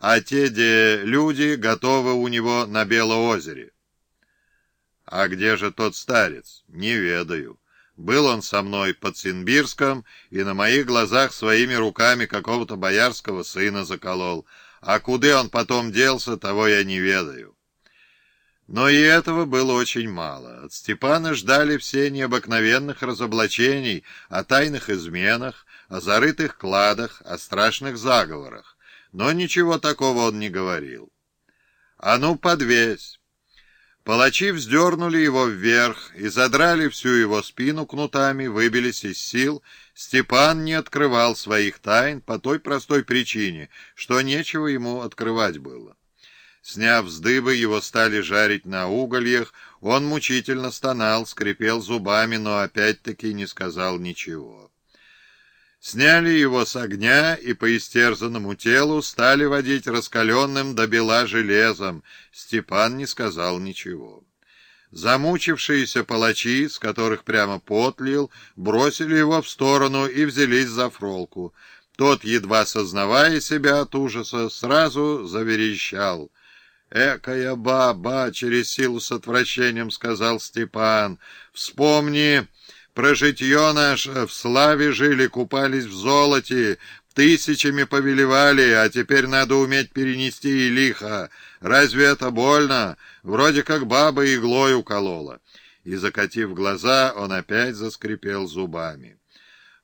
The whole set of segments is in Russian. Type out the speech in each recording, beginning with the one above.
а те, где люди, готовы у него на Белоозере. А где же тот старец? Не ведаю. Был он со мной под Синбирском и на моих глазах своими руками какого-то боярского сына заколол. А куда он потом делся, того я не ведаю. Но и этого было очень мало. От Степана ждали все необыкновенных разоблачений о тайных изменах, о зарытых кладах, о страшных заговорах. Но ничего такого он не говорил. «А ну, подвесь!» Палачи вздернули его вверх и задрали всю его спину кнутами, выбились из сил. Степан не открывал своих тайн по той простой причине, что нечего ему открывать было. Сняв с дыбы, его стали жарить на угольях, он мучительно стонал, скрипел зубами, но опять-таки не сказал ничего. Сняли его с огня и по истерзанному телу стали водить раскаленным до бела железом. Степан не сказал ничего. Замучившиеся палачи, с которых прямо потлил, бросили его в сторону и взялись за фролку. Тот, едва сознавая себя от ужаса, сразу заверещал. «Экая баба!» — через силу с отвращением сказал Степан. «Вспомни!» Про житье наше в славе жили, купались в золоте, тысячами повелевали, а теперь надо уметь перенести и лихо. Разве это больно? Вроде как баба иглой уколола. И, закатив глаза, он опять заскрипел зубами.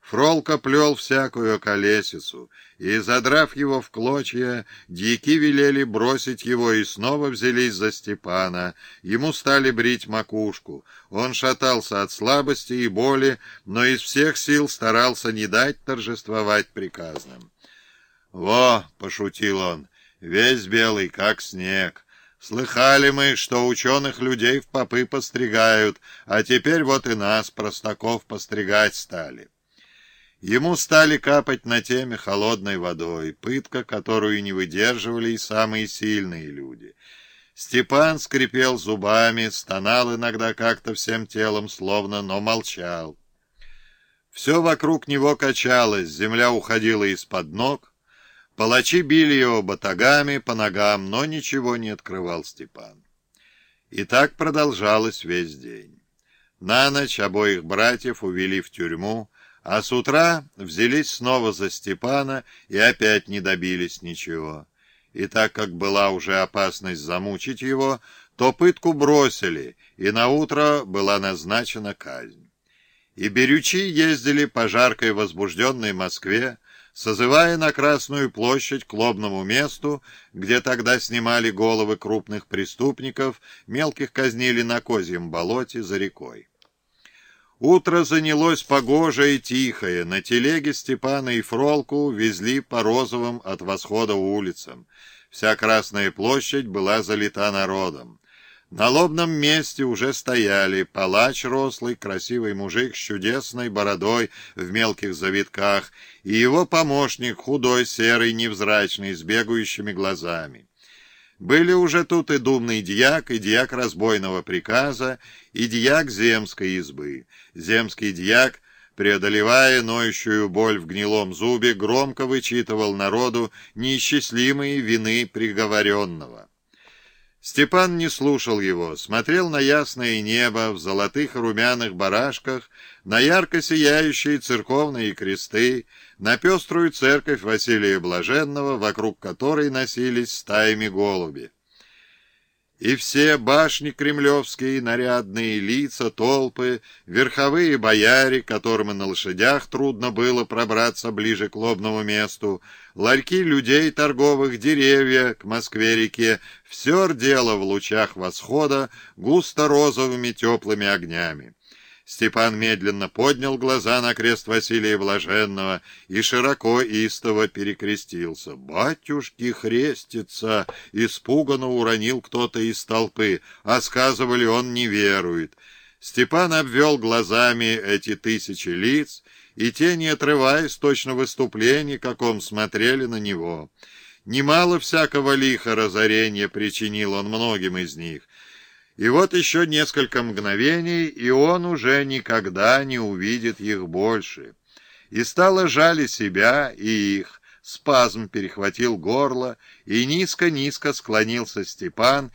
Фролка плел всякую колесицу, и, задрав его в клочья, дьяки велели бросить его и снова взялись за Степана. Ему стали брить макушку. Он шатался от слабости и боли, но из всех сил старался не дать торжествовать приказным. «Во!» — пошутил он, — «весь белый, как снег». Слыхали мы, что ученых людей в попы постригают, а теперь вот и нас, простаков, постригать стали. Ему стали капать на теме холодной водой, пытка, которую не выдерживали и самые сильные люди. Степан скрипел зубами, стонал иногда как-то всем телом, словно, но молчал. Все вокруг него качалось, земля уходила из-под ног. Палачи били его батагами по ногам, но ничего не открывал Степан. И так продолжалось весь день. На ночь обоих братьев увели в тюрьму, а с утра взялись снова за Степана и опять не добились ничего. И так как была уже опасность замучить его, то пытку бросили, и на утро была назначена казнь. И берючи ездили по жаркой возбужденной Москве, созывая на Красную площадь к лобному месту, где тогда снимали головы крупных преступников, мелких казнили на Козьем болоте за рекой. Утро занялось погожее и тихое. На телеге Степана и Фролку везли по розовым от восхода улицам. Вся Красная площадь была залита народом. На лобном месте уже стояли палач рослый, красивый мужик с чудесной бородой в мелких завитках и его помощник, худой, серый, невзрачный, с бегающими глазами. Были уже тут и думный дьяк, и дьяк разбойного приказа, и дьяк земской избы. Земский дьяк, преодолевая ноющую боль в гнилом зубе, громко вычитывал народу неисчислимые вины приговоренного. Степан не слушал его, смотрел на ясное небо в золотых румяных барашках, на ярко сияющие церковные кресты, на пеструю церковь Василия Блаженного, вокруг которой носились стаями голуби. И все башни кремлевские, нарядные лица, толпы, верховые бояре, которым на лошадях трудно было пробраться ближе к лобному месту, ларьки людей торговых, деревья к Москве-реке, все рдело в лучах восхода густо розовыми теплыми огнями. Степан медленно поднял глаза на крест Василия Блаженного и широко истово перекрестился. «Батюшки хрестится!» — испуганно уронил кто-то из толпы, а сказывали, он не верует. Степан обвел глазами эти тысячи лиц, и те, не отрываясь точно выступлений, каком смотрели на него. Немало всякого лиха разорения причинил он многим из них — и вот еще несколько мгновений, и он уже никогда не увидит их больше. И стало жаль себя, и их, спазм перехватил горло, и низко-низко склонился Степан